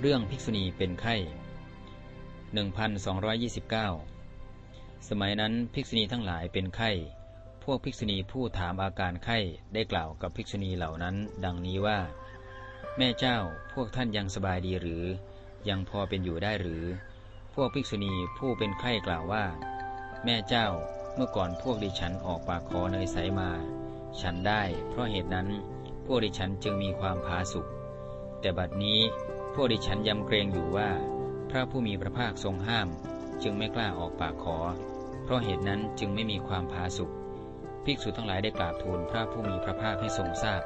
เรื่องภิกษุณีเป็นไข้ 1229 สมัยนั้นภิกษุณีทั้งหลายเป็นไข้ พวกภิกษุณีผู้ถามอาการไข้ได้กล่าวกับภิกษุณีเหล่านั้น ดังนี้ว่า แม่เจ้าพวกท่านยังสบายดีหรือ ยังพอเป็นอยู่ได้หรือ พวกภิกษุณีผู้เป็นไข้กล่าวว่า แม่เจ้าเมื่อก่อนพวกดิฉันออกปากคอเนยใสมา ฉันได้ เพราะเหตุนั้นพวกดิฉันจึงมีความผาสุกแต่บัดนี้ พวกดิฉันยำเกรงอยู่ว่า พระผู้มีพระภาคทรงห้าม จึงไม่กล้าออกปากขอ เพราะเหตุนั้นจึงไม่มีความพาสุข ภิกษุทั้งหลายได้กราบทูลพระผู้มีพระภาคให้ทรงทราบ